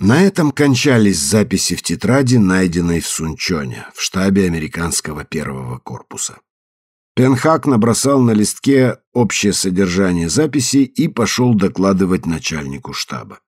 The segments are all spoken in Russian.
На этом кончались записи в тетради, найденной в Сунчоне, в штабе американского первого корпуса. Пенхак набросал на листке общее содержание записей и пошел докладывать начальнику штаба.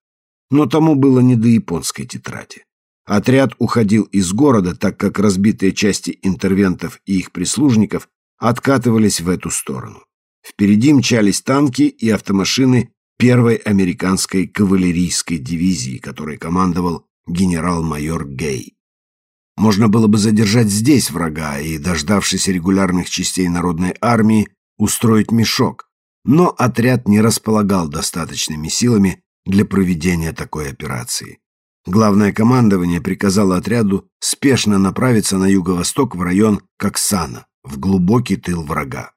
Но тому было не до японской тетради. Отряд уходил из города, так как разбитые части интервентов и их прислужников откатывались в эту сторону. Впереди мчались танки и автомашины первой американской кавалерийской дивизии, которой командовал генерал-майор Гей. Можно было бы задержать здесь врага и, дождавшись регулярных частей народной армии, устроить мешок, но отряд не располагал достаточными силами для проведения такой операции. Главное командование приказало отряду спешно направиться на юго-восток в район Коксана, в глубокий тыл врага.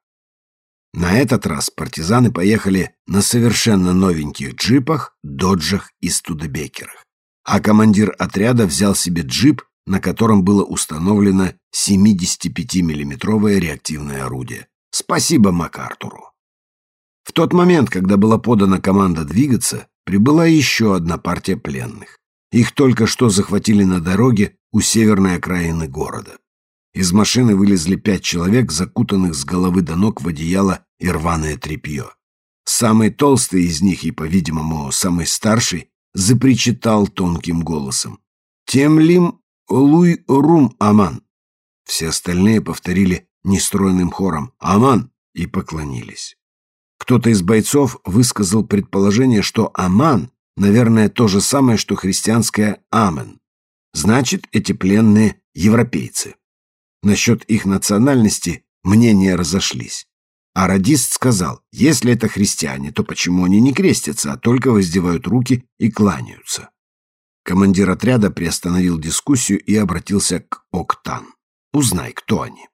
На этот раз партизаны поехали на совершенно новеньких джипах, доджах и студебекерах. А командир отряда взял себе джип, на котором было установлено 75-миллиметровое реактивное орудие. Спасибо МакАртуру. В тот момент, когда была подана команда двигаться, прибыла еще одна партия пленных. Их только что захватили на дороге у северной окраины города. Из машины вылезли пять человек, закутанных с головы до ног в одеяло и рваное тряпье. Самый толстый из них и, по-видимому, самый старший запричитал тонким голосом. «Темлим луй рум аман». Все остальные повторили нестройным хором «Аман» и поклонились. Кто-то из бойцов высказал предположение, что «Аман» наверное то же самое, что христианское «Амен». Значит, эти пленные европейцы. Насчет их национальности мнения разошлись. А радист сказал, если это христиане, то почему они не крестятся, а только воздевают руки и кланяются? Командир отряда приостановил дискуссию и обратился к Октан. «Узнай, кто они».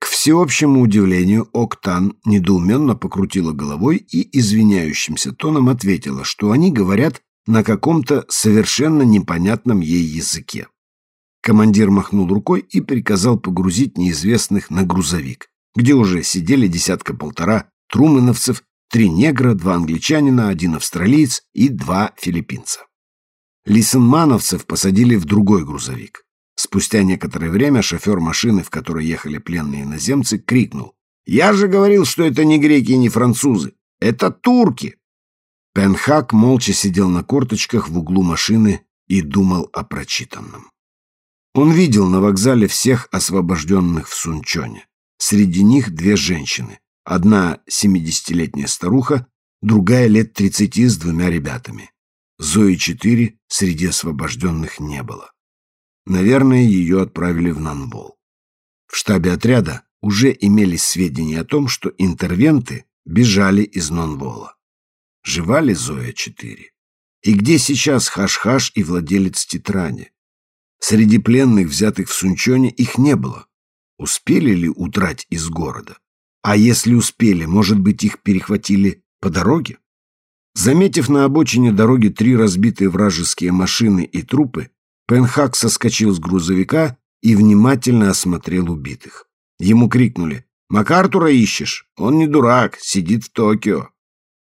К всеобщему удивлению, Октан недоуменно покрутила головой и извиняющимся тоном ответила, что они говорят на каком-то совершенно непонятном ей языке. Командир махнул рукой и приказал погрузить неизвестных на грузовик, где уже сидели десятка-полтора трумановцев, три негра, два англичанина, один австралиец и два филиппинца. Лисенмановцев посадили в другой грузовик. Спустя некоторое время шофер машины, в которой ехали пленные иноземцы, крикнул. «Я же говорил, что это не греки и не французы. Это турки!» Пенхак молча сидел на корточках в углу машины и думал о прочитанном. Он видел на вокзале всех освобожденных в Сунчоне. Среди них две женщины. Одна семидесятилетняя старуха, другая лет тридцати с двумя ребятами. Зои четыре среди освобожденных не было. Наверное, ее отправили в Нанбол. В штабе отряда уже имелись сведения о том, что интервенты бежали из Нонбола. Жива ли Зоя-4? И где сейчас Хаш-Хаш и владелец тетради? Среди пленных, взятых в Сунчоне, их не было. Успели ли удрать из города? А если успели, может быть, их перехватили по дороге? Заметив на обочине дороги три разбитые вражеские машины и трупы, Пенхак соскочил с грузовика и внимательно осмотрел убитых. Ему крикнули «МакАртура ищешь? Он не дурак, сидит в Токио».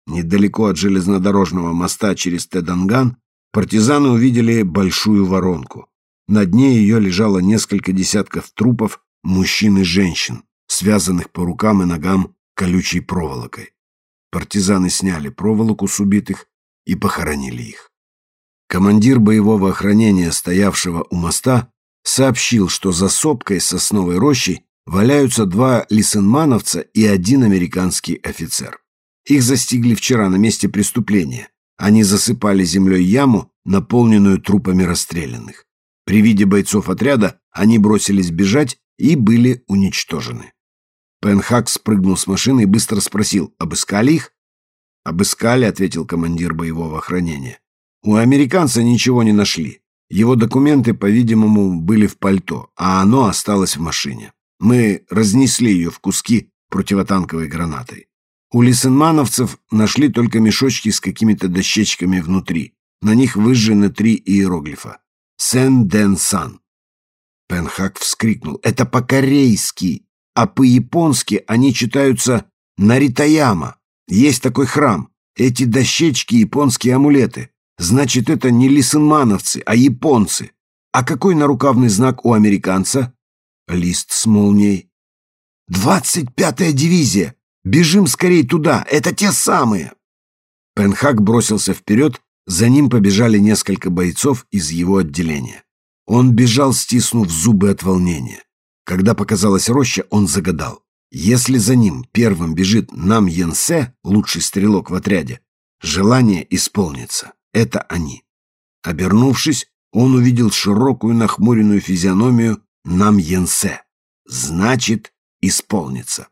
Недалеко от железнодорожного моста через Теданган партизаны увидели большую воронку. На дне ее лежало несколько десятков трупов мужчин и женщин, связанных по рукам и ногам колючей проволокой. Партизаны сняли проволоку с убитых и похоронили их. Командир боевого охранения, стоявшего у моста, сообщил, что за сопкой сосновой рощей валяются два лисенмановца и один американский офицер. Их застигли вчера на месте преступления. Они засыпали землей яму, наполненную трупами расстрелянных. При виде бойцов отряда они бросились бежать и были уничтожены. Пенхак спрыгнул с машины и быстро спросил, обыскали их? «Обыскали», — ответил командир боевого охранения. «У американца ничего не нашли. Его документы, по-видимому, были в пальто, а оно осталось в машине. Мы разнесли ее в куски противотанковой гранатой. У лисенмановцев нашли только мешочки с какими-то дощечками внутри. На них выжжены три иероглифа. Сен-Ден-Сан. Пенхак вскрикнул. Это по-корейски, а по-японски они читаются Наритаяма. Есть такой храм. Эти дощечки — японские амулеты. Значит, это не лисенмановцы, а японцы. А какой нарукавный знак у американца? Лист с молнией. «Двадцать пятая дивизия! Бежим скорей туда! Это те самые!» Пенхак бросился вперед, за ним побежали несколько бойцов из его отделения. Он бежал, стиснув зубы от волнения. Когда показалась роща, он загадал. Если за ним первым бежит Нам Йенсе, лучший стрелок в отряде, желание исполнится. Это они. Обернувшись, он увидел широкую нахмуренную физиономию Нам Йенсе. Значит, исполнится.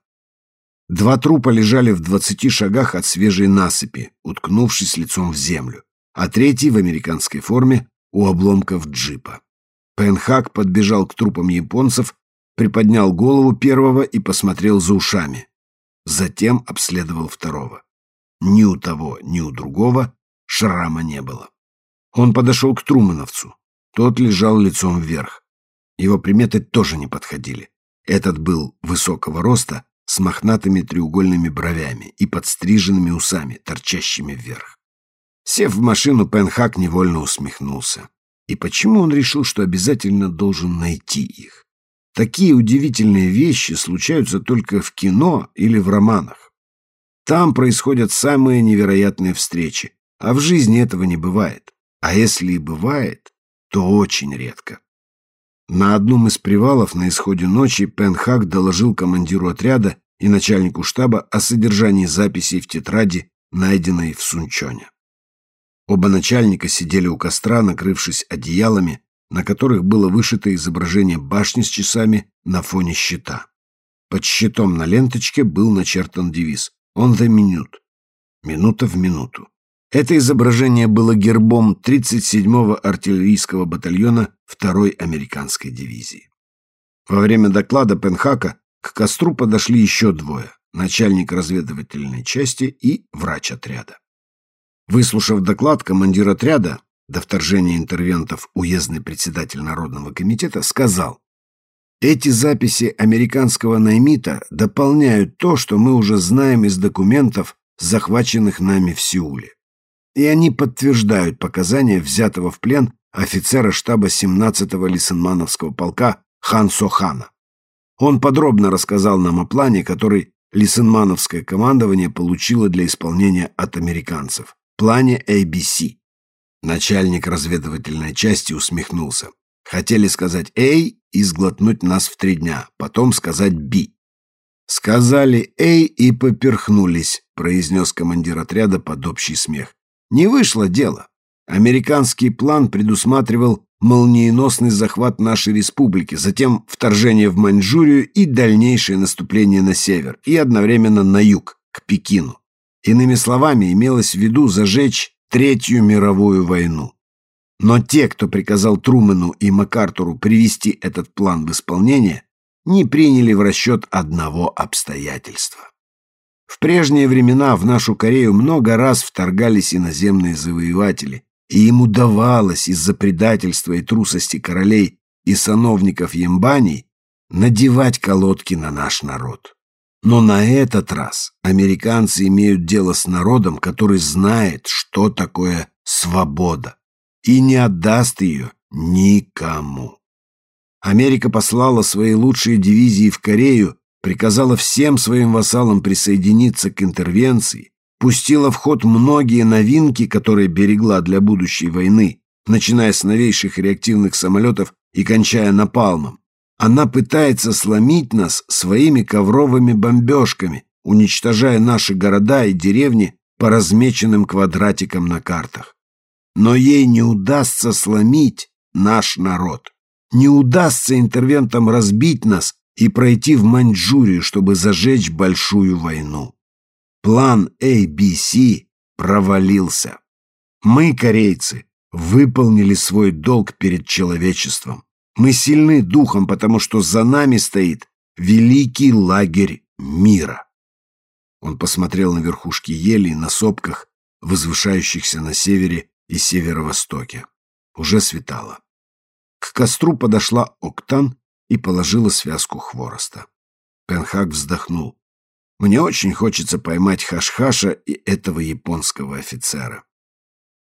Два трупа лежали в двадцати шагах от свежей насыпи, уткнувшись лицом в землю, а третий в американской форме у обломков джипа. Пенхак подбежал к трупам японцев, приподнял голову первого и посмотрел за ушами. Затем обследовал второго. Ни у того, ни у другого шрама не было. Он подошел к Трумановцу. Тот лежал лицом вверх. Его приметы тоже не подходили. Этот был высокого роста, с мохнатыми треугольными бровями и подстриженными усами, торчащими вверх. Сев в машину, Пенхак невольно усмехнулся. И почему он решил, что обязательно должен найти их? Такие удивительные вещи случаются только в кино или в романах. Там происходят самые невероятные встречи, а в жизни этого не бывает. А если и бывает, то очень редко. На одном из привалов на исходе ночи Пенхак доложил командиру отряда и начальнику штаба о содержании записей в тетради, найденной в Сунчоне. Оба начальника сидели у костра, накрывшись одеялами, на которых было вышито изображение башни с часами на фоне щита. Под щитом на ленточке был начертан девиз «On the minute» — «Минута в минуту». Это изображение было гербом 37-го артиллерийского батальона 2-й американской дивизии. Во время доклада Пенхака к костру подошли еще двое – начальник разведывательной части и врач отряда. Выслушав доклад, командир отряда, до вторжения интервентов уездный председатель Народного комитета, сказал, «Эти записи американского наймита дополняют то, что мы уже знаем из документов, захваченных нами в Сеуле и они подтверждают показания взятого в плен офицера штаба 17-го Лисенмановского полка Хан Сохана. Он подробно рассказал нам о плане, который Лисенмановское командование получило для исполнения от американцев. Плане ABC. Начальник разведывательной части усмехнулся. Хотели сказать «A» и сглотнуть нас в три дня, потом сказать «B». «Сказали «A» и поперхнулись», произнес командир отряда под общий смех. Не вышло дело. Американский план предусматривал молниеносный захват нашей республики, затем вторжение в Маньчжурию и дальнейшее наступление на север и одновременно на юг, к Пекину. Иными словами, имелось в виду зажечь Третью мировую войну. Но те, кто приказал Трумэну и МакАртуру привести этот план в исполнение, не приняли в расчет одного обстоятельства. В прежние времена в нашу Корею много раз вторгались иноземные завоеватели, и им удавалось из-за предательства и трусости королей и сановников Ембаний надевать колодки на наш народ. Но на этот раз американцы имеют дело с народом, который знает, что такое свобода, и не отдаст ее никому. Америка послала свои лучшие дивизии в Корею приказала всем своим вассалам присоединиться к интервенции, пустила в ход многие новинки, которые берегла для будущей войны, начиная с новейших реактивных самолетов и кончая напалмом. Она пытается сломить нас своими ковровыми бомбежками, уничтожая наши города и деревни по размеченным квадратикам на картах. Но ей не удастся сломить наш народ. Не удастся интервентам разбить нас и пройти в Маньчжурию, чтобы зажечь большую войну. План ABC провалился. Мы, корейцы, выполнили свой долг перед человечеством. Мы сильны духом, потому что за нами стоит великий лагерь мира. Он посмотрел на верхушки ели на сопках, возвышающихся на севере и северо-востоке. Уже светало. К костру подошла Октан и положила связку хвороста. Пенхак вздохнул. «Мне очень хочется поймать Хашхаша и этого японского офицера».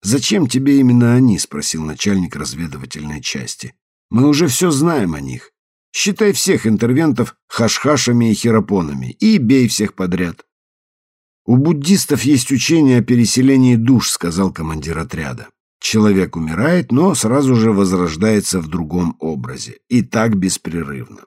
«Зачем тебе именно они?» — спросил начальник разведывательной части. «Мы уже все знаем о них. Считай всех интервентов хашхашами и хиропонами и бей всех подряд». «У буддистов есть учение о переселении душ», — сказал командир отряда. «Человек умирает, но сразу же возрождается в другом образе. И так беспрерывно.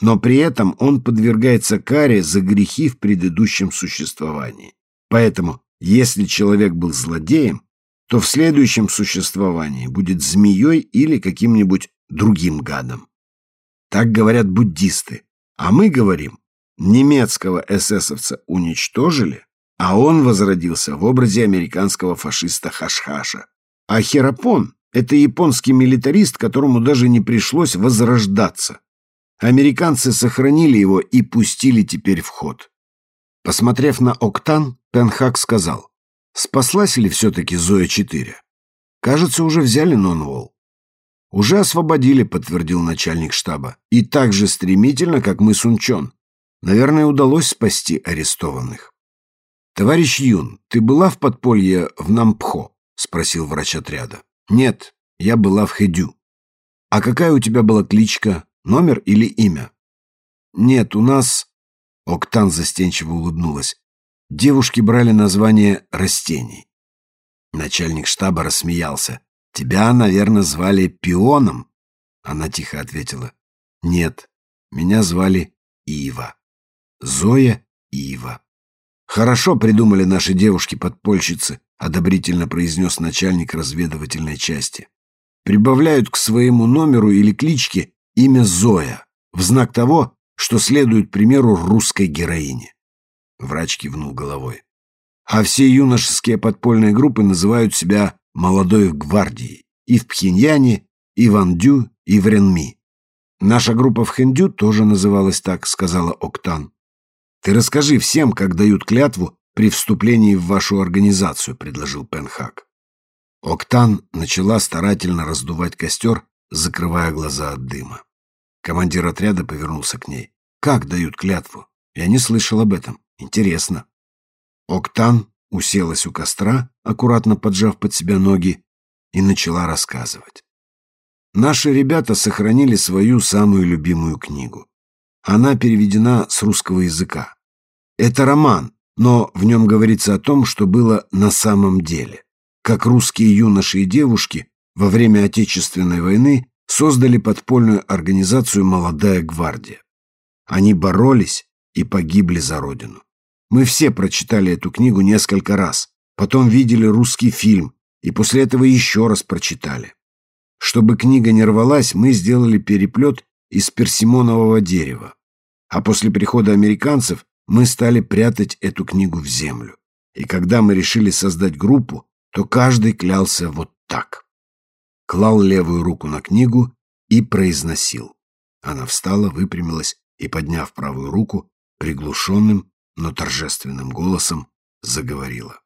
Но при этом он подвергается каре за грехи в предыдущем существовании. Поэтому, если человек был злодеем, то в следующем существовании будет змеей или каким-нибудь другим гадом. Так говорят буддисты. А мы говорим, немецкого эсэсовца уничтожили, а он возродился в образе американского фашиста Хашхаша. А Херапон – это японский милитарист, которому даже не пришлось возрождаться. Американцы сохранили его и пустили теперь в ход. Посмотрев на Октан, Пенхак сказал, Спаслась ли все-таки Зоя-4? Кажется, уже взяли Нонвол. Уже освободили, подтвердил начальник штаба. И так же стремительно, как мы Сунчон. Наверное, удалось спасти арестованных. Товарищ Юн, ты была в подполье в Нампхо? Спросил врач отряда. Нет, я была в Хэдю. А какая у тебя была кличка, номер или имя? Нет, у нас... Октан застенчиво улыбнулась. Девушки брали название растений. Начальник штаба рассмеялся. «Тебя, наверное, звали Пионом?» Она тихо ответила. «Нет, меня звали Ива. Зоя Ива». «Хорошо придумали наши девушки-подпольщицы», одобрительно произнес начальник разведывательной части. «Прибавляют к своему номеру или кличке имя Зоя, в знак того, что следует примеру русской героини». Врач кивнул головой. А все юношеские подпольные группы называют себя «молодой гвардией» и в Пхеньяне, и в Андю, и в Ренми. Наша группа в Хэндю тоже называлась так, сказала Октан. Ты расскажи всем, как дают клятву при вступлении в вашу организацию, предложил Пенхак. Октан начала старательно раздувать костер, закрывая глаза от дыма. Командир отряда повернулся к ней. «Как дают клятву? Я не слышал об этом. Интересно. Октан уселась у костра, аккуратно поджав под себя ноги, и начала рассказывать. Наши ребята сохранили свою самую любимую книгу. Она переведена с русского языка. Это роман, но в нем говорится о том, что было на самом деле. Как русские юноши и девушки во время Отечественной войны создали подпольную организацию «Молодая гвардия». Они боролись и погибли за родину. Мы все прочитали эту книгу несколько раз, потом видели русский фильм и после этого еще раз прочитали. Чтобы книга не рвалась, мы сделали переплет из персимонового дерева. А после прихода американцев мы стали прятать эту книгу в землю. И когда мы решили создать группу, то каждый клялся вот так. Клал левую руку на книгу и произносил. Она встала, выпрямилась и, подняв правую руку, приглушенным, но торжественным голосом заговорила.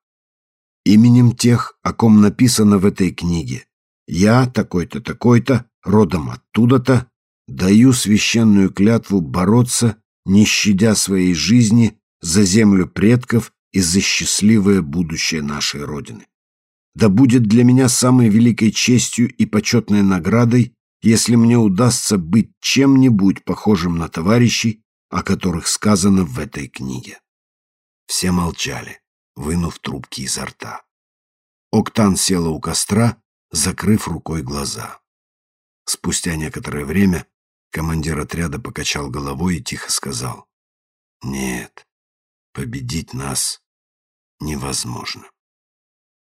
«Именем тех, о ком написано в этой книге, я, такой-то, такой-то, родом оттуда-то, даю священную клятву бороться, не щадя своей жизни, за землю предков и за счастливое будущее нашей Родины. Да будет для меня самой великой честью и почетной наградой, если мне удастся быть чем-нибудь похожим на товарищей, о которых сказано в этой книге. Все молчали, вынув трубки изо рта. Октан села у костра, закрыв рукой глаза. Спустя некоторое время командир отряда покачал головой и тихо сказал, «Нет, победить нас невозможно».